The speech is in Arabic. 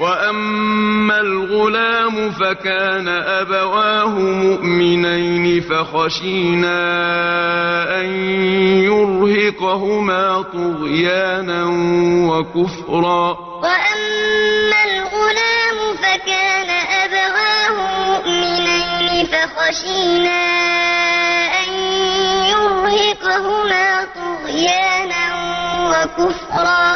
وَأَمَّا الْغُلَامُ فَكَانَ أَبَوَاهُ مُؤْمِنَيْنِ فَخَشِينَا أَن يُرْهِقَهُمَا طُغْيَانًا وَكُفْرًا وَأَمَّا الْغُلَامُ فَكَانَ أَبَوَاهُ مُؤْمِنَيْنِ فَخَشِينَا أَن يُرْهِقَهُمَا طُغْيَانًا وَكُفْرًا